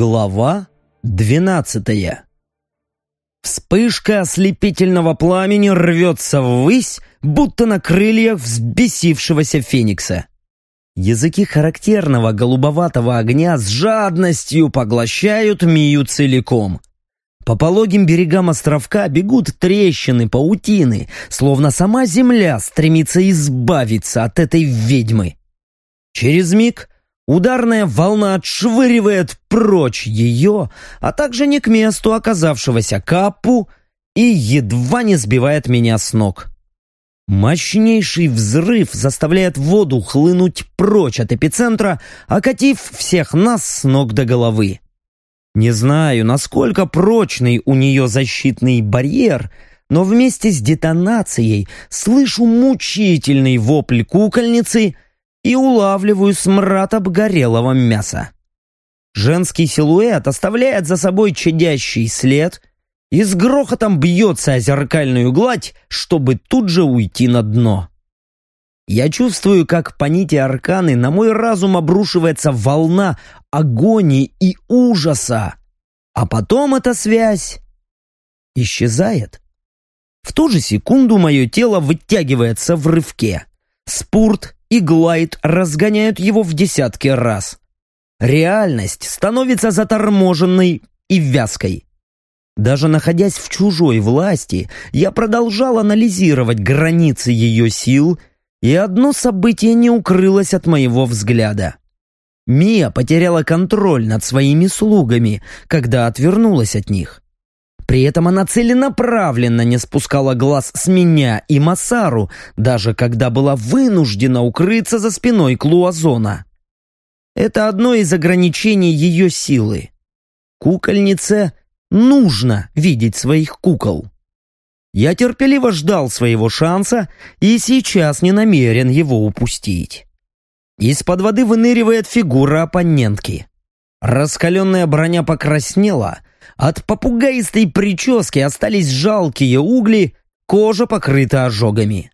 Глава двенадцатая Вспышка ослепительного пламени рвется ввысь, будто на крыльях взбесившегося феникса. Языки характерного голубоватого огня с жадностью поглощают Мию целиком. По пологим берегам островка бегут трещины, паутины, словно сама земля стремится избавиться от этой ведьмы. Через миг Ударная волна отшвыривает прочь ее, а также не к месту оказавшегося капу и едва не сбивает меня с ног. Мощнейший взрыв заставляет воду хлынуть прочь от эпицентра, окатив всех нас с ног до головы. Не знаю, насколько прочный у нее защитный барьер, но вместе с детонацией слышу мучительный вопль кукольницы — и улавливаю смрад обгорелого мяса. Женский силуэт оставляет за собой чадящий след и с грохотом бьется о зеркальную гладь, чтобы тут же уйти на дно. Я чувствую, как по нити арканы на мой разум обрушивается волна агонии и ужаса, а потом эта связь исчезает. В ту же секунду мое тело вытягивается в рывке. Спурт и глайд разгоняют его в десятки раз. Реальность становится заторможенной и вязкой. Даже находясь в чужой власти, я продолжал анализировать границы ее сил, и одно событие не укрылось от моего взгляда. Мия потеряла контроль над своими слугами, когда отвернулась от них. При этом она целенаправленно не спускала глаз с меня и Масару, даже когда была вынуждена укрыться за спиной Клуазона. Это одно из ограничений ее силы. Кукольнице нужно видеть своих кукол. Я терпеливо ждал своего шанса и сейчас не намерен его упустить. Из-под воды выныривает фигура оппонентки. Раскаленная броня покраснела, от попугаистой прически остались жалкие угли, кожа покрыта ожогами.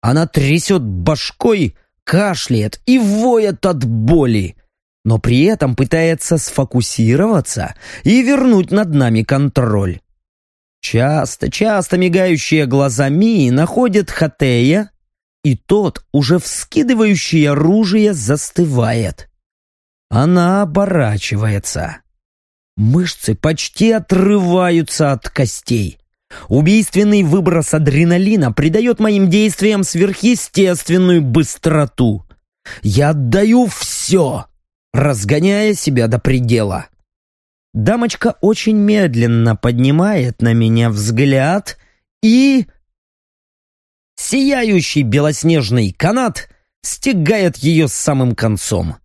Она трясет башкой, кашляет и воет от боли, но при этом пытается сфокусироваться и вернуть над нами контроль. Часто-часто мигающие глаза Мии находят Хатея, и тот, уже вскидывающий оружие, застывает. Она оборачивается. Мышцы почти отрываются от костей. Убийственный выброс адреналина придает моим действиям сверхъестественную быстроту. Я отдаю все, разгоняя себя до предела. Дамочка очень медленно поднимает на меня взгляд и... Сияющий белоснежный канат стягает ее с самым концом.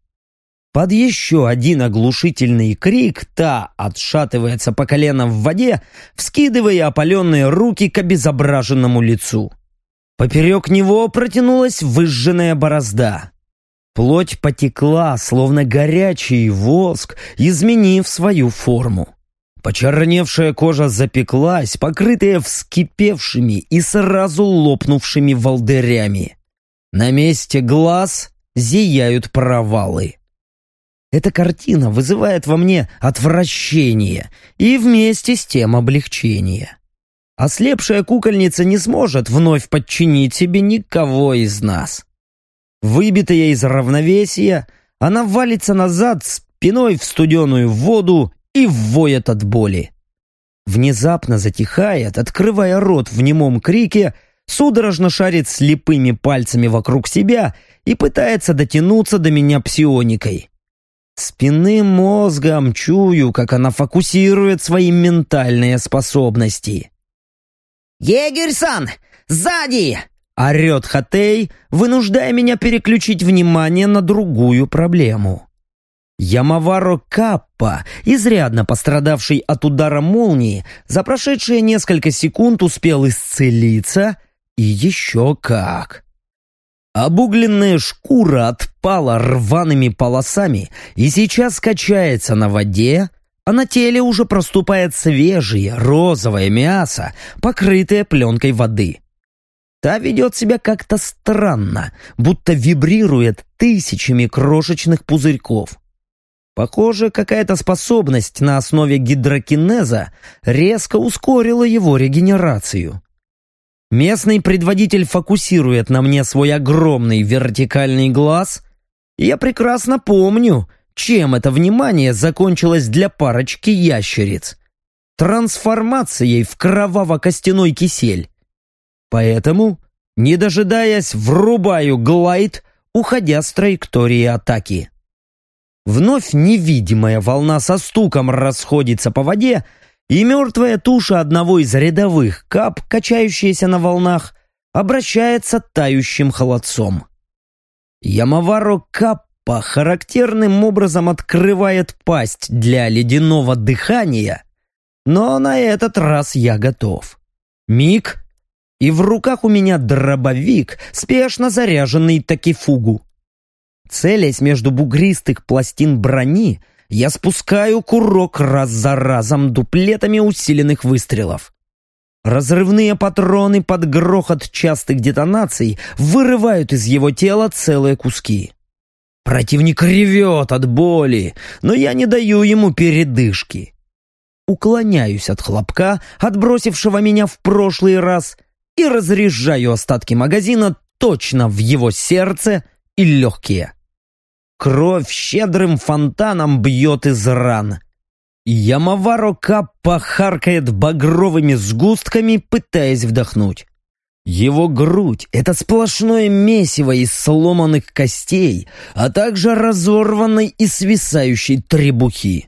Под еще один оглушительный крик та отшатывается по колено в воде, вскидывая опаленные руки к обезображенному лицу. Поперек него протянулась выжженная борозда. Плоть потекла, словно горячий воск, изменив свою форму. Почерневшая кожа запеклась, покрытая вскипевшими и сразу лопнувшими волдырями. На месте глаз зияют провалы. Эта картина вызывает во мне отвращение и вместе с тем облегчение. Ослепшая кукольница не сможет вновь подчинить себе никого из нас. Выбитая из равновесия, она валится назад спиной в студеную воду и воет от боли. Внезапно затихает, открывая рот в немом крике, судорожно шарит слепыми пальцами вокруг себя и пытается дотянуться до меня псионикой. Спинным мозгом чую, как она фокусирует свои ментальные способности. «Егерь-сан! Сзади!» — орет Хатей, вынуждая меня переключить внимание на другую проблему. Ямаваро Каппа, изрядно пострадавший от удара молнии, за прошедшие несколько секунд успел исцелиться, и еще как. Обугленная шкура отпала рваными полосами и сейчас качается на воде, а на теле уже проступает свежее розовое мясо, покрытое пленкой воды. Та ведет себя как-то странно, будто вибрирует тысячами крошечных пузырьков. Похоже, какая-то способность на основе гидрокинеза резко ускорила его регенерацию. Местный предводитель фокусирует на мне свой огромный вертикальный глаз, я прекрасно помню, чем это внимание закончилось для парочки ящериц. Трансформацией в кроваво-костяной кисель. Поэтому, не дожидаясь, врубаю глайд, уходя с траектории атаки. Вновь невидимая волна со стуком расходится по воде, и мертвая туша одного из рядовых кап, качающаяся на волнах, обращается тающим холодцом. Ямаваро Каппа характерным образом открывает пасть для ледяного дыхания, но на этот раз я готов. Миг, и в руках у меня дробовик, спешно заряженный такифугу. Целясь между бугристых пластин брони, я спускаю курок раз за разом дуплетами усиленных выстрелов. Разрывные патроны под грохот частых детонаций вырывают из его тела целые куски. Противник ревет от боли, но я не даю ему передышки. Уклоняюсь от хлопка, отбросившего меня в прошлый раз, и разряжаю остатки магазина точно в его сердце и легкие. Кровь щедрым фонтаном бьет из ран. Ямаваро Каппа харкает багровыми сгустками, пытаясь вдохнуть. Его грудь — это сплошное месиво из сломанных костей, а также разорванной и свисающей требухи.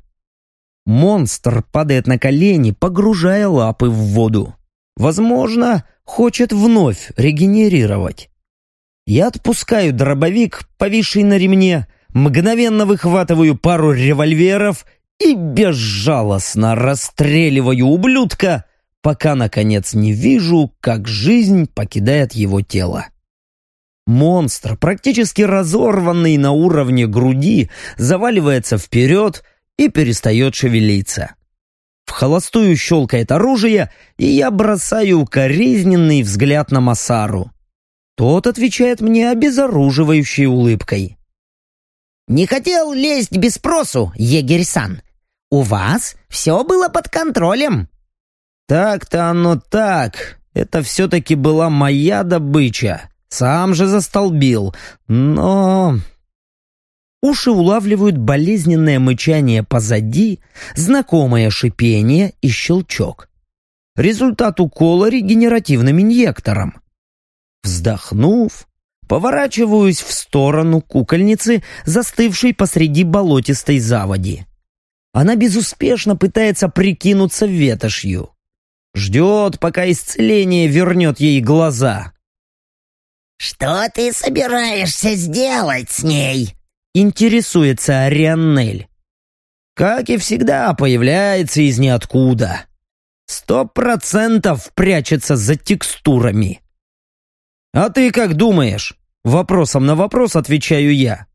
Монстр падает на колени, погружая лапы в воду. Возможно, хочет вновь регенерировать. Я отпускаю дробовик, повисший на ремне, мгновенно выхватываю пару револьверов и безжалостно расстреливаю ублюдка, пока, наконец, не вижу, как жизнь покидает его тело. Монстр, практически разорванный на уровне груди, заваливается вперед и перестает шевелиться. В холостую щелкает оружие, и я бросаю укоризненный взгляд на Масару. Тот отвечает мне обезоруживающей улыбкой. «Не хотел лезть без спросу, егерь-сан. У вас все было под контролем». «Так-то оно так. Это все-таки была моя добыча. Сам же застолбил. Но...» Уши улавливают болезненное мычание позади, знакомое шипение и щелчок. Результат укола регенеративным инъектором. Вздохнув, Поворачиваюсь в сторону кукольницы, застывшей посреди болотистой заводи. Она безуспешно пытается прикинуться ветошью. Ждет, пока исцеление вернет ей глаза. «Что ты собираешься сделать с ней?» Интересуется Арианнель. Как и всегда, появляется из ниоткуда. Сто процентов прячется за текстурами. «А ты как думаешь?» Вопросом на вопрос отвечаю я.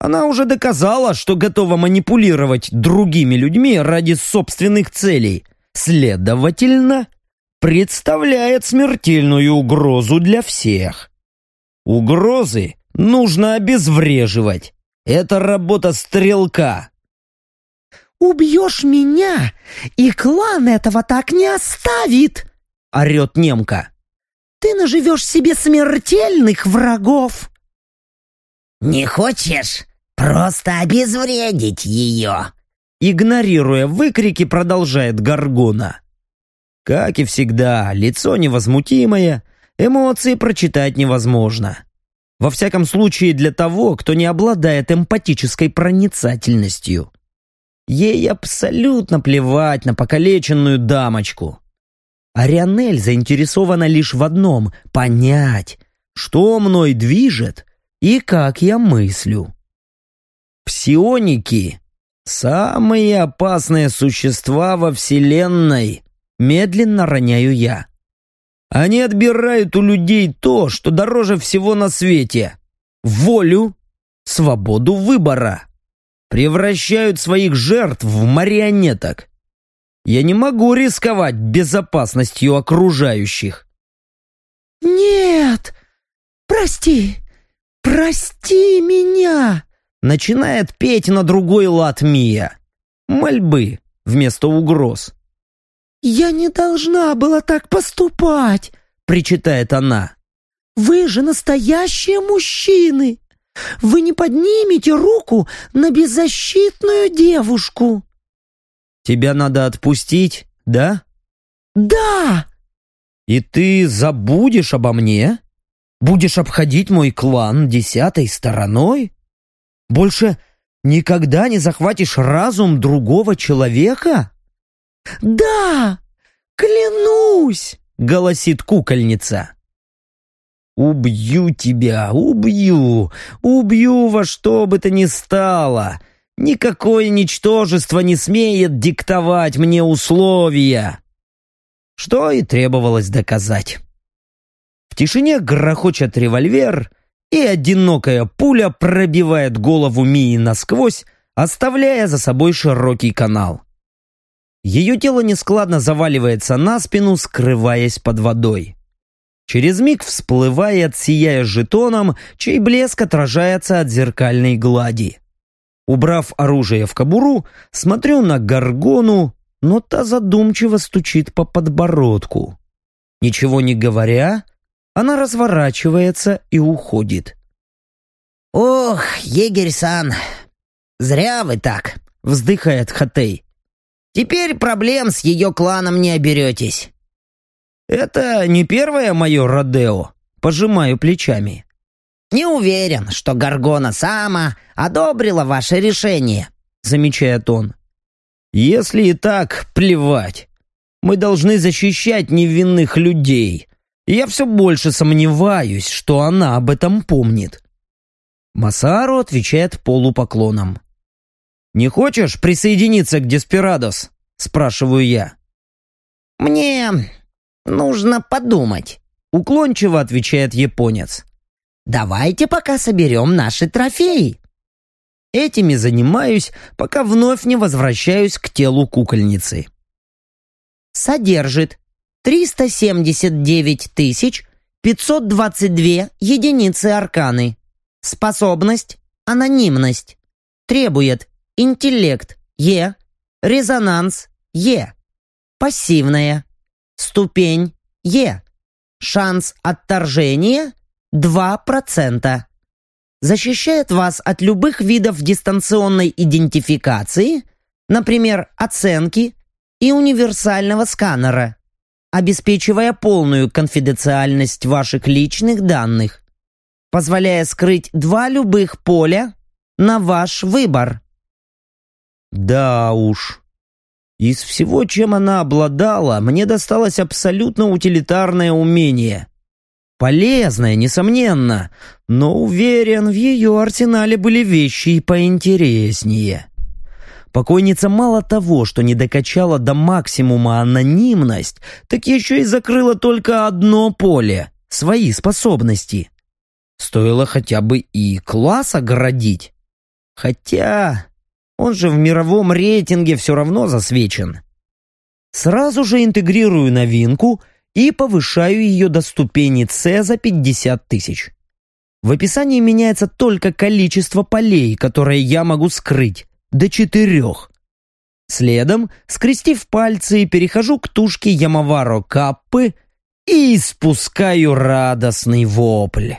Она уже доказала, что готова манипулировать другими людьми ради собственных целей. Следовательно, представляет смертельную угрозу для всех. Угрозы нужно обезвреживать. Это работа стрелка. «Убьешь меня, и клан этого так не оставит!» — орет немка ты наживешь себе смертельных врагов. Не хочешь просто обезвредить ее? Игнорируя выкрики, продолжает Гаргона. Как и всегда, лицо невозмутимое, эмоции прочитать невозможно. Во всяком случае для того, кто не обладает эмпатической проницательностью. Ей абсолютно плевать на покалеченную дамочку. Арианель заинтересована лишь в одном — понять, что мной движет и как я мыслю. Псионики — самые опасные существа во Вселенной, медленно роняю я. Они отбирают у людей то, что дороже всего на свете — волю, свободу выбора. Превращают своих жертв в марионеток. Я не могу рисковать безопасностью окружающих. «Нет! Прости! Прости меня!» начинает петь на другой лад Мия. Мольбы вместо угроз. «Я не должна была так поступать», — причитает она. «Вы же настоящие мужчины! Вы не поднимете руку на беззащитную девушку!» «Тебя надо отпустить, да?» «Да!» «И ты забудешь обо мне? Будешь обходить мой клан десятой стороной? Больше никогда не захватишь разум другого человека?» «Да! Клянусь!» — голосит кукольница. «Убью тебя, убью, убью во что бы то ни стало. Никакое ничтожество не смеет диктовать мне условия». Что и требовалось доказать. В тишине грохочет револьвер, и одинокая пуля пробивает голову Мии насквозь, оставляя за собой широкий канал. Ее тело нескладно заваливается на спину, скрываясь под водой. Через миг всплывает, сияя жетоном, чей блеск отражается от зеркальной глади. Убрав оружие в кобуру, смотрю на Гаргону, но та задумчиво стучит по подбородку. Ничего не говоря, она разворачивается и уходит. «Ох, егерь-сан, зря вы так», — вздыхает Хатей. Теперь проблем с ее кланом не оберетесь». «Это не первое мое Родео», — пожимаю плечами. «Не уверен, что Гаргона Сама одобрила ваше решение», — замечает он. «Если и так, плевать. Мы должны защищать невинных людей. Я все больше сомневаюсь, что она об этом помнит». Масару отвечает полупоклоном. «Не хочешь присоединиться к Деспирадос?» — спрашиваю я. «Мне нужно подумать», — уклончиво отвечает японец. «Давайте пока соберем наши трофеи». Этими занимаюсь, пока вновь не возвращаюсь к телу кукольницы. Содержит 379 тысяч 522 единицы арканы. Способность – анонимность. Требует Интеллект – Е. Резонанс – Е. Пассивная. Ступень – Е. Шанс отторжения – 2%. Защищает вас от любых видов дистанционной идентификации, например, оценки и универсального сканера, обеспечивая полную конфиденциальность ваших личных данных, позволяя скрыть два любых поля на ваш выбор. Да уж. Из всего, чем она обладала, мне досталось абсолютно утилитарное умение. Полезное, несомненно, но уверен, в ее арсенале были вещи и поинтереснее. Покойница мало того, что не докачала до максимума анонимность, так еще и закрыла только одно поле — свои способности. Стоило хотя бы и класс оградить. Хотя он же в мировом рейтинге все равно засвечен. Сразу же интегрирую новинку и повышаю ее до ступени С за 50 тысяч. В описании меняется только количество полей, которые я могу скрыть, до четырех. Следом, скрестив пальцы, перехожу к тушке Ямаваро Каппы и спускаю радостный вопль.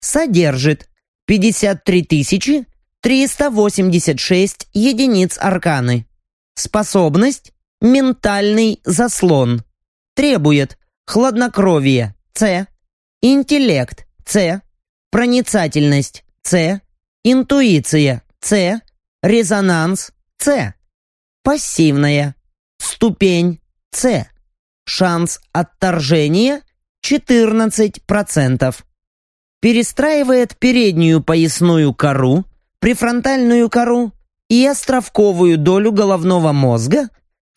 Содержит 53 тысячи 386 единиц арканы. Способность – ментальный заслон. Требует хладнокровие – С, интеллект – С, проницательность – С, интуиция – С, резонанс – С, пассивная, ступень – С, шанс отторжения – 14%. Перестраивает переднюю поясную кору – префронтальную кору и островковую долю головного мозга,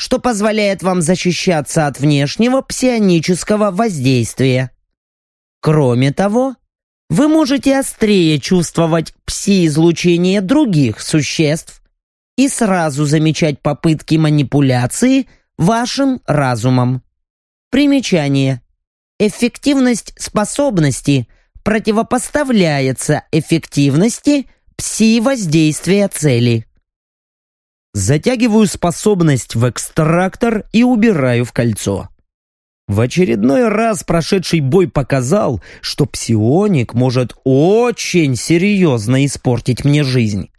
что позволяет вам защищаться от внешнего псионического воздействия. Кроме того, вы можете острее чувствовать пси-излучение других существ и сразу замечать попытки манипуляции вашим разумом. Примечание. Эффективность способности противопоставляется эффективности – пси-воздействия цели. Затягиваю способность в экстрактор и убираю в кольцо. В очередной раз прошедший бой показал, что псионик может очень серьезно испортить мне жизнь.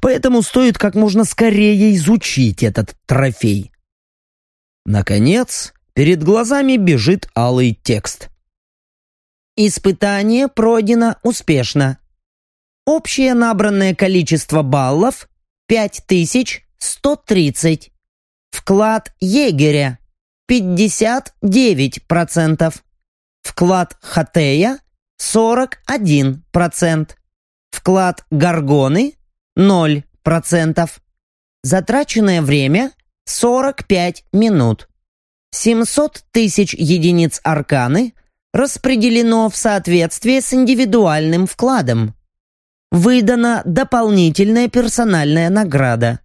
Поэтому стоит как можно скорее изучить этот трофей. Наконец, перед глазами бежит алый текст. Испытание пройдено успешно. Общее набранное количество баллов 5130. Вклад егеря 59%. Вклад Хатея 41%. Вклад Гаргоны 0%. Затраченное время 45 минут. 700 тысяч единиц арканы распределено в соответствии с индивидуальным вкладом. Выдана дополнительная персональная награда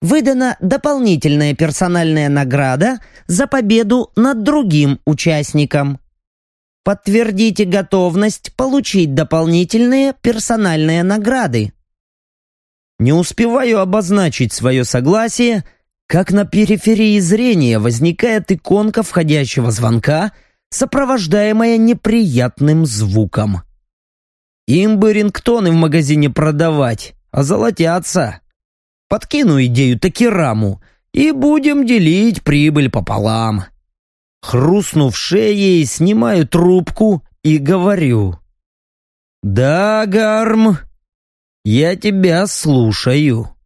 выдана дополнительная персональная награда за победу над другим участником. Подтвердите готовность получить дополнительные персональные награды. Не успеваю обозначить свое согласие, как на периферии зрения возникает иконка входящего звонка, сопровождаемая неприятным звуком. Им бы рингтоны в магазине продавать, а золотятся. Подкину идею Такираму и будем делить прибыль пополам. Хрустнув шеей, снимаю трубку и говорю. «Да, Гарм, я тебя слушаю».